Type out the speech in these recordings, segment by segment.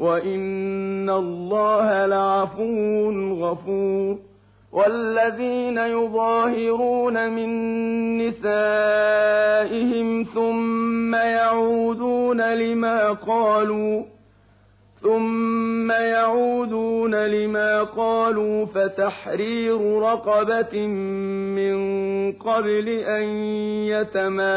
وإن الله لعفو غفور والذين يظاهرون من نسائهم ثم يعودون لما قالوا ثم يعودون لما قالوا فتحرير رقبة من قبل أن يتماسا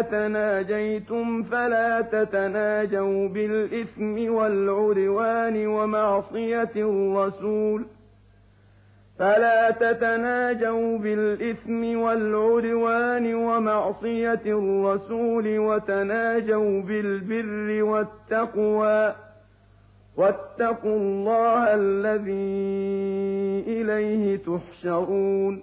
تناجيتم فلا تتناجوا بالإثم والعدوان ومعصية الرسول. فلا تتناجوا بالإثم والعدوان ومعصية الرسول وتناجوا بالبر والتقوى. واتقوا الله الذي إليه تحشرون.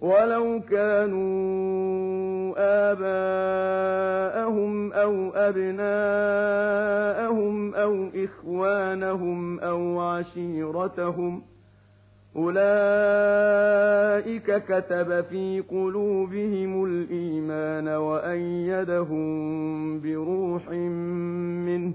ولو كانوا آباءهم أو أبناءهم أو إخوانهم أو عشيرتهم ۖ أولئك كتب في قلوبهم الإيمان وأيدهم بروح منه